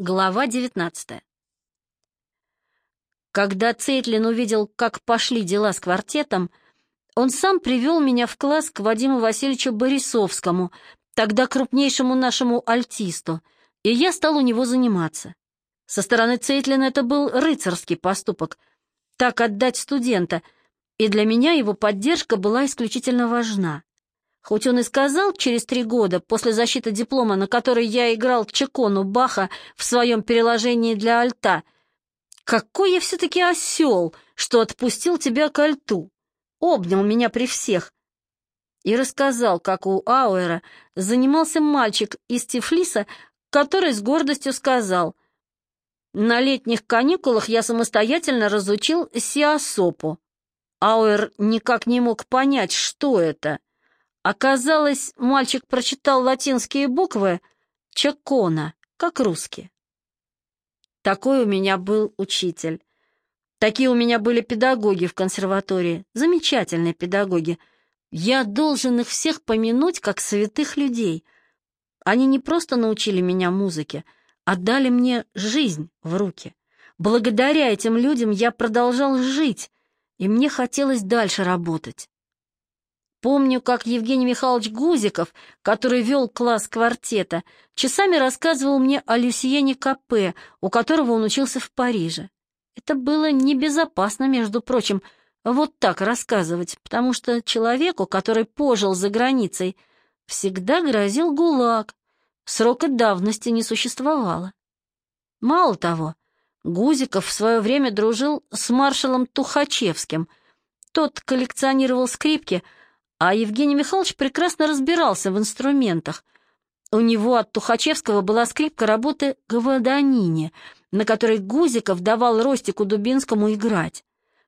Глава 19 Когда Цейтлин увидел, как пошли дела с квартетом, он сам привел меня в класс к Вадиму Васильевичу Борисовскому, тогда крупнейшему нашему альтисту, и я стал у него заниматься. Со стороны Цейтлина это был рыцарский поступок, так отдать студента, и для меня его поддержка была исключительно важна. Хоть он и сказал через три года, после защиты диплома, на который я играл Чекону Баха в своем переложении для альта, «Какой я все-таки осел, что отпустил тебя к альту!» Обнял меня при всех и рассказал, как у Ауэра занимался мальчик из Тифлиса, который с гордостью сказал, «На летних каникулах я самостоятельно разучил сиасопу». Ауэр никак не мог понять, что это — Оказалось, мальчик прочитал латинские буквы «Чакона», как русские. Такой у меня был учитель. Такие у меня были педагоги в консерватории, замечательные педагоги. Я должен их всех помянуть как святых людей. Они не просто научили меня музыке, а дали мне жизнь в руки. Благодаря этим людям я продолжал жить, и мне хотелось дальше работать. Помню, как Евгений Михайлович Гузиков, который вел класс квартета, часами рассказывал мне о Люсьене Капе, у которого он учился в Париже. Это было небезопасно, между прочим, вот так рассказывать, потому что человеку, который пожил за границей, всегда грозил ГУЛАГ. Срока давности не существовало. Мало того, Гузиков в свое время дружил с маршалом Тухачевским. Тот коллекционировал скрипки — а Евгений Михайлович прекрасно разбирался в инструментах. У него от Тухачевского была скрипка работы Гваданини, на которой Гузиков давал Ростику Дубинскому играть.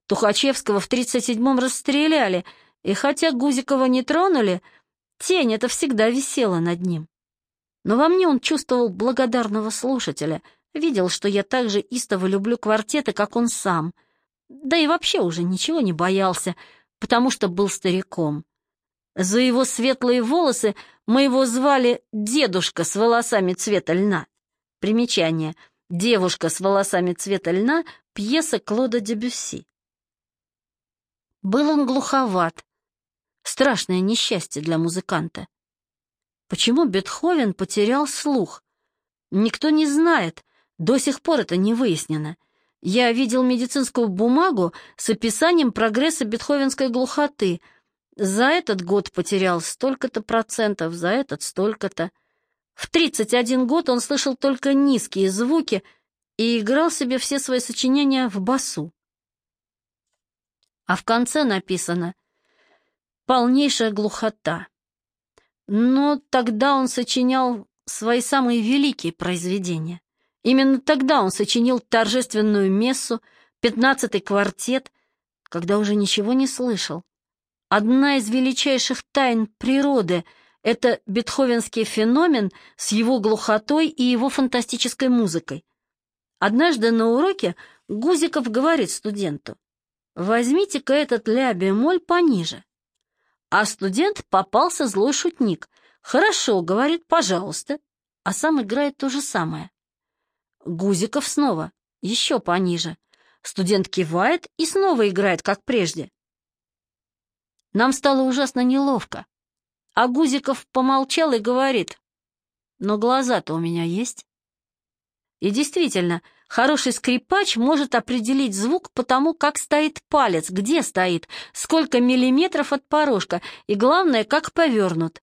Тухачевского в 37-м расстреляли, и хотя Гузикова не тронули, тень это всегда висела над ним. Но во мне он чувствовал благодарного слушателя, видел, что я так же истово люблю квартеты, как он сам. Да и вообще уже ничего не боялся, потому что был стариком. За его светлые волосы мы его звали «дедушка с волосами цвета льна». Примечание. «Девушка с волосами цвета льна» — пьеса Клода Дебюсси. Был он глуховат. Страшное несчастье для музыканта. Почему Бетховен потерял слух? Никто не знает, до сих пор это не выяснено. Я видел медицинскую бумагу с описанием прогресса бетховенской глухоты — за этот год потерял столько-то процентов, за этот столько-то. В 31 год он слышал только низкие звуки и играл себе все свои сочинения в басу. А в конце написано «полнейшая глухота». Но тогда он сочинял свои самые великие произведения. Именно тогда он сочинил торжественную мессу, пятнадцатый квартет, когда уже ничего не слышал. Одна из величайших тайн природы — это бетховенский феномен с его глухотой и его фантастической музыкой. Однажды на уроке Гузиков говорит студенту, «Возьмите-ка этот ля-бемоль пониже». А студент попался злой шутник. «Хорошо», — говорит, «пожалуйста», а сам играет то же самое. Гузиков снова, еще пониже. Студент кивает и снова играет, как прежде. Нам стало ужасно неловко. А Гузиков помолчал и говорит, «Но глаза-то у меня есть». И действительно, хороший скрипач может определить звук по тому, как стоит палец, где стоит, сколько миллиметров от порожка и, главное, как повернут.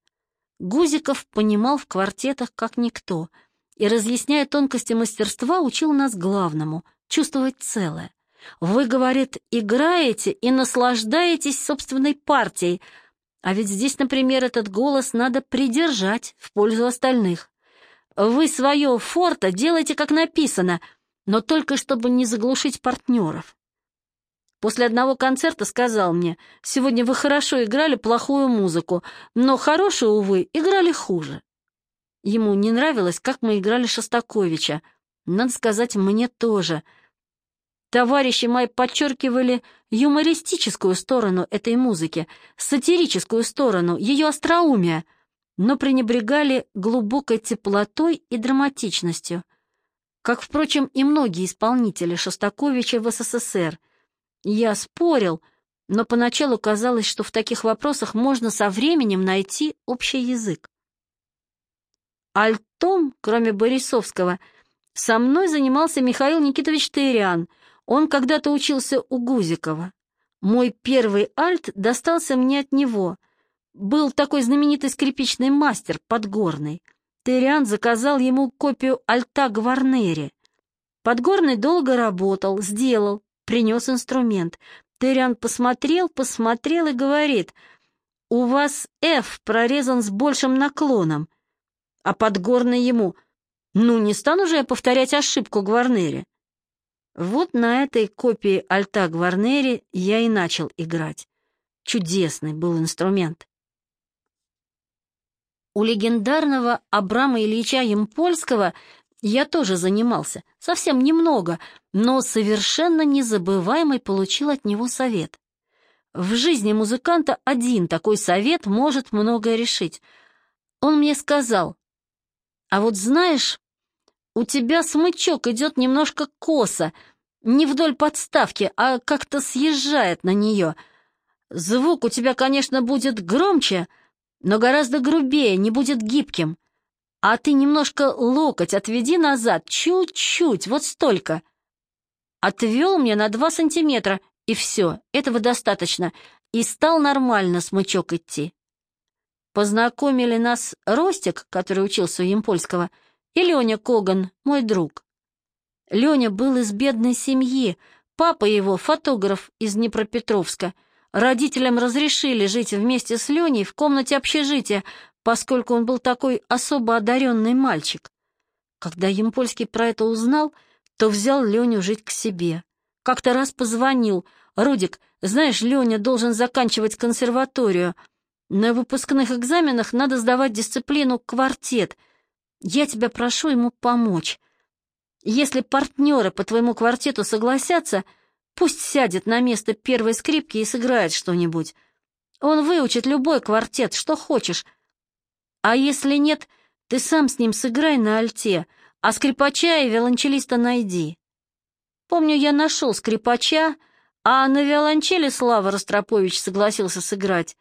Гузиков понимал в квартетах как никто и, разъясняя тонкости мастерства, учил нас главному — чувствовать целое. Вы, говорит, играете и наслаждаетесь собственной партией, а ведь здесь, например, этот голос надо придержать в пользу остальных. Вы свое форто делаете, как написано, но только чтобы не заглушить партнеров. После одного концерта сказал мне, «Сегодня вы хорошо играли плохую музыку, но хорошую, увы, играли хуже». Ему не нравилось, как мы играли Шостаковича. Надо сказать, мне тоже — Товарищи мои подчеркивали юмористическую сторону этой музыки, сатирическую сторону, ее остроумия, но пренебрегали глубокой теплотой и драматичностью. как, впрочем, и многие исполнители Шостаковича в СССР. Я спорил, но поначалу казалось, что в таких вопросах можно со временем найти общий язык. Альтом, кроме Борисовского, со мной занимался Михаил Никитович Тырян. Он когда-то учился у Гузикова. Мой первый альт достался мне от него. Был такой знаменитый скрипичный мастер, Подгорный. Тыриан заказал ему копию альта Гварнери. Подгорный долго работал, сделал, принес инструмент. Тыриан посмотрел, посмотрел и говорит, «У вас F прорезан с большим наклоном». А Подгорный ему, «Ну, не стану же я повторять ошибку Гварнери». Вот на этой копии альта Гварнери я и начал играть. Чудесный был инструмент. У легендарного Абрама Ильича Емпольского я тоже занимался, совсем немного, но совершенно незабываемый получил от него совет. В жизни музыканта один такой совет может многое решить. Он мне сказал, «А вот знаешь, у тебя смычок идет немножко косо, не вдоль подставки, а как-то съезжает на нее. Звук у тебя, конечно, будет громче, но гораздо грубее, не будет гибким. А ты немножко локоть отведи назад, чуть-чуть, вот столько. Отвел мне на два сантиметра, и все, этого достаточно, и стал нормально смычок идти. Познакомили нас Ростик, который учился у Емпольского, и Леня Коган, мой друг. Леня был из бедной семьи, папа его фотограф из Днепропетровска. Родителям разрешили жить вместе с Леней в комнате общежития, поскольку он был такой особо одаренный мальчик. Когда Емпольский про это узнал, то взял Леню жить к себе. Как-то раз позвонил. «Рудик, знаешь, Леня должен заканчивать консерваторию. На выпускных экзаменах надо сдавать дисциплину «Квартет». Я тебя прошу ему помочь. Если партнеры по твоему квартету согласятся, пусть сядет на место первой скрипки и сыграет что-нибудь. Он выучит любой квартет, что хочешь. А если нет, ты сам с ним сыграй на альте, а скрипача и виолончелиста найди. Помню, я нашел скрипача, а на виолончели Слава Ростропович согласился сыграть.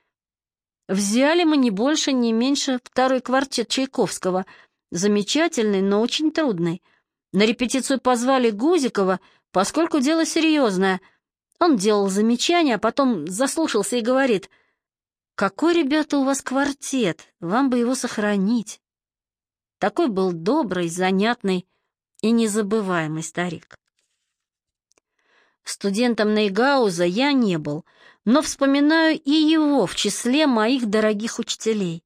Взяли мы не больше, не меньше второй квартет Чайковского, замечательный, но очень трудный — на репетицию позвали Гузикова, поскольку дело серьезное. Он делал замечания, а потом заслушался и говорит, «Какой, ребята, у вас квартет, вам бы его сохранить». Такой был добрый, занятный и незабываемый старик. Студентом Нейгауза я не был, но вспоминаю и его в числе моих дорогих учителей.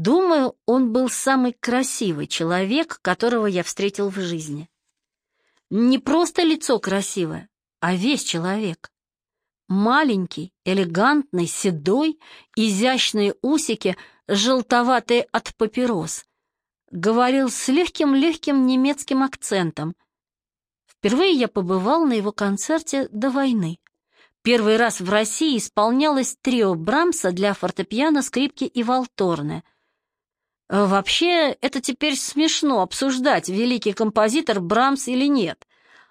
Думаю, он был самый красивый человек, которого я встретил в жизни. Не просто лицо красивое, а весь человек. Маленький, элегантный, седой, изящные усики, желтоватые от папирос. Говорил с легким-легким немецким акцентом. Впервые я побывал на его концерте до войны. Первый раз в России исполнялось трио Брамса для фортепиано, скрипки и валторны — вообще, это теперь смешно обсуждать, великий композитор Брамс или нет.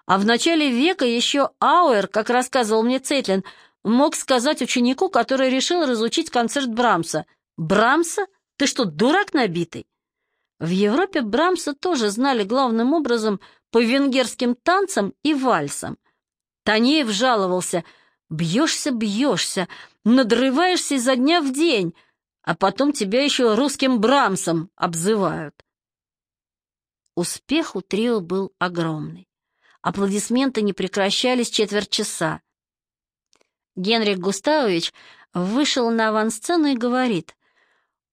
А в начале века еще Ауэр, как рассказывал мне Цейтлин, мог сказать ученику, который решил разучить концерт Брамса. «Брамса? Ты что, дурак набитый?» В Европе Брамса тоже знали главным образом по венгерским танцам и вальсам. Танеев жаловался «Бьешься, бьешься, надрываешься изо дня в день», а потом тебя еще русским Брамсом обзывают. Успех у трио был огромный. Аплодисменты не прекращались четверть часа. Генрих Густавович вышел на авансцену и говорит,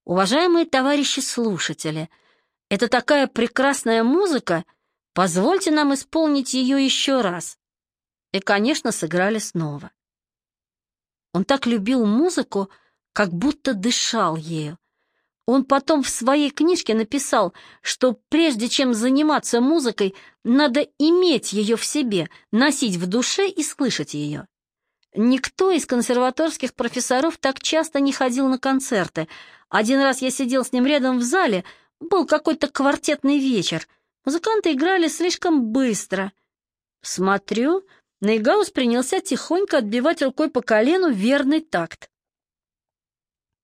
«Уважаемые товарищи слушатели, это такая прекрасная музыка, позвольте нам исполнить ее еще раз». И, конечно, сыграли снова. Он так любил музыку, как будто дышал ею. Он потом в своей книжке написал, что прежде чем заниматься музыкой, надо иметь ее в себе, носить в душе и слышать ее. Никто из консерваторских профессоров так часто не ходил на концерты. Один раз я сидел с ним рядом в зале, был какой-то квартетный вечер. Музыканты играли слишком быстро. Смотрю, Нейгаус принялся тихонько отбивать рукой по колену верный такт.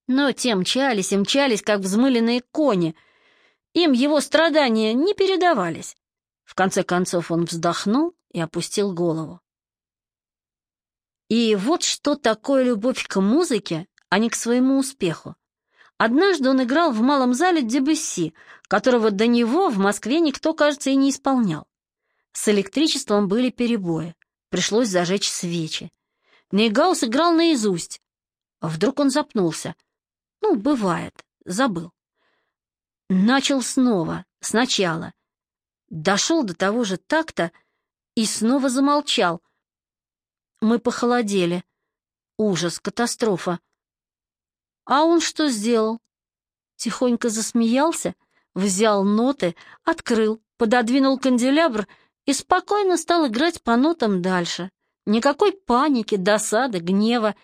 Но те мчались и мчались, как взмыленные кони. Им его страдания не передавались. В конце концов он вздохнул и опустил голову. И вот что такое любовь к музыке, а не к своему успеху. Однажды он играл в малом зале Дебюсси, которого до него в Москве никто, кажется, и не исполнял. С электричеством были перебои, пришлось зажечь свечи. Нейгаус играл наизусть. Вдруг он запнулся. Ну, бывает, забыл. Начал снова, сначала. Дошел до того же такта и снова замолчал — мы похолодели. Ужас, катастрофа. А он что сделал? Тихонько засмеялся, взял ноты, открыл, пододвинул канделябр и спокойно стал играть по нотам дальше. Никакой паники, досады, гнева.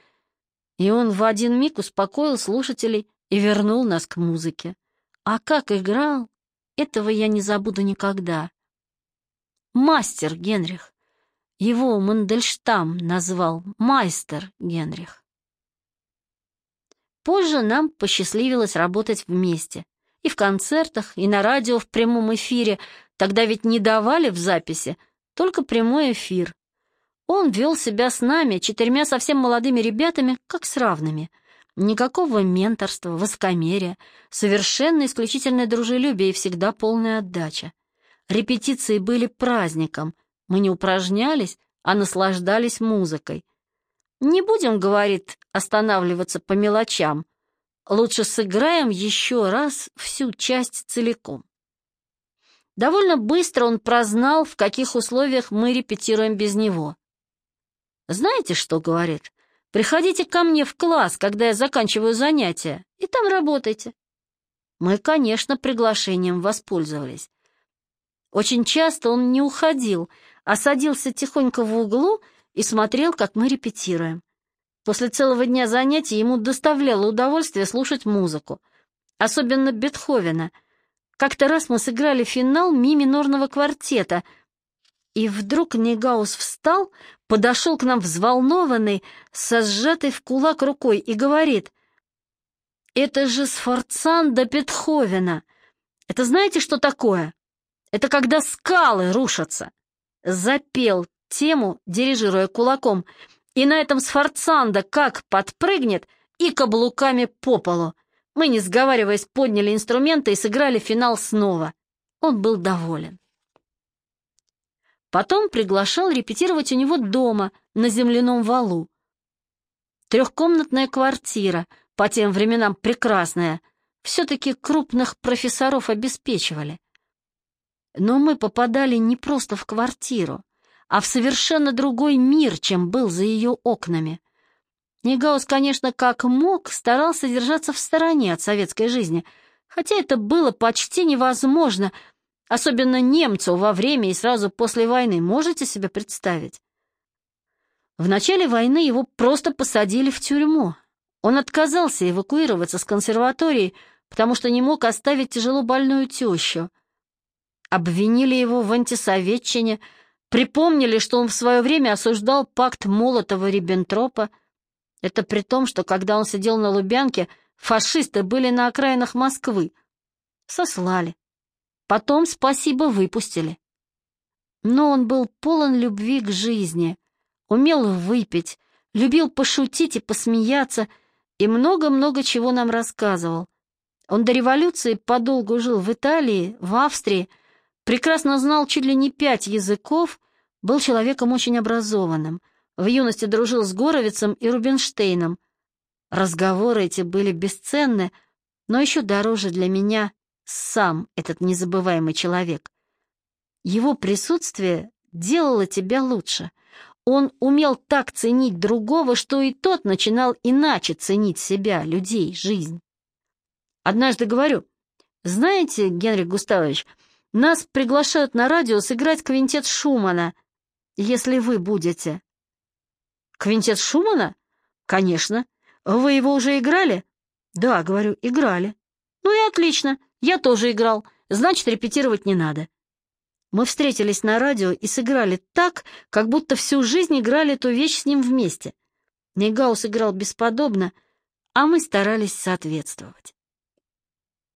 И он в один миг успокоил слушателей и вернул нас к музыке. А как играл, этого я не забуду никогда. Мастер Генрих. Его Мандельштам назвал майстер Генрих. Позже нам посчастливилось работать вместе. И в концертах, и на радио в прямом эфире. Тогда ведь не давали в записи, только прямой эфир. Он вел себя с нами, четырьмя совсем молодыми ребятами, как с равными. Никакого менторства, воскомерия, совершенно исключительное дружелюбие и всегда полная отдача. Репетиции были праздником — мы не упражнялись, а наслаждались музыкой. Не будем, говорит, останавливаться по мелочам. Лучше сыграем еще раз всю часть целиком. Довольно быстро он прознал, в каких условиях мы репетируем без него. Знаете, что говорит? Приходите ко мне в класс, когда я заканчиваю занятия, и там работайте. Мы, конечно, приглашением воспользовались. Очень часто он не уходил, а садился тихонько в углу и смотрел, как мы репетируем. После целого дня занятий ему доставляло удовольствие слушать музыку, особенно Бетховена. Как-то раз мы сыграли финал ми-минорного квартета, и вдруг Негаус встал, подошел к нам взволнованный, со сжатой в кулак рукой и говорит, «Это же Сфорцан до Бетховена! Это знаете, что такое? Это когда скалы рушатся!» запел тему, дирижируя кулаком, и на этом Сфорцанда как подпрыгнет и каблуками по полу. Мы, не сговариваясь, подняли инструменты и сыграли финал снова. Он был доволен. Потом приглашал репетировать у него дома, на земляном валу. Трехкомнатная квартира, по тем временам прекрасная, все-таки крупных профессоров обеспечивали. Но мы попадали не просто в квартиру, а в совершенно другой мир, чем был за ее окнами. Негаус, конечно, как мог, старался держаться в стороне от советской жизни, хотя это было почти невозможно, особенно немцу во время и сразу после войны, можете себе представить? В начале войны его просто посадили в тюрьму. Он отказался эвакуироваться с консерватории, потому что не мог оставить тяжело больную тещу. Обвинили его в антисоветчине, припомнили, что он в свое время осуждал пакт Молотова-Риббентропа. Это при том, что когда он сидел на Лубянке, фашисты были на окраинах Москвы. Сослали. Потом, спасибо, выпустили. Но он был полон любви к жизни, умел выпить, любил пошутить и посмеяться, и много-много чего нам рассказывал. Он до революции подолгу жил в Италии, в Австрии, прекрасно знал чуть ли не пять языков, был человеком очень образованным, в юности дружил с Горовицем и Рубинштейном. Разговоры эти были бесценны, но еще дороже для меня сам этот незабываемый человек. Его присутствие делало тебя лучше. Он умел так ценить другого, что и тот начинал иначе ценить себя, людей, жизнь. Однажды говорю, знаете, Генрих Густавович, нас приглашают на радио сыграть квинтет Шумана, если вы будете». «Квинтет Шумана? Конечно. Вы его уже играли?» «Да, говорю, играли». «Ну и отлично. Я тоже играл. Значит, репетировать не надо». Мы встретились на радио и сыграли так, как будто всю жизнь играли эту вещь с ним вместе. Нейгаус играл бесподобно, а мы старались соответствовать.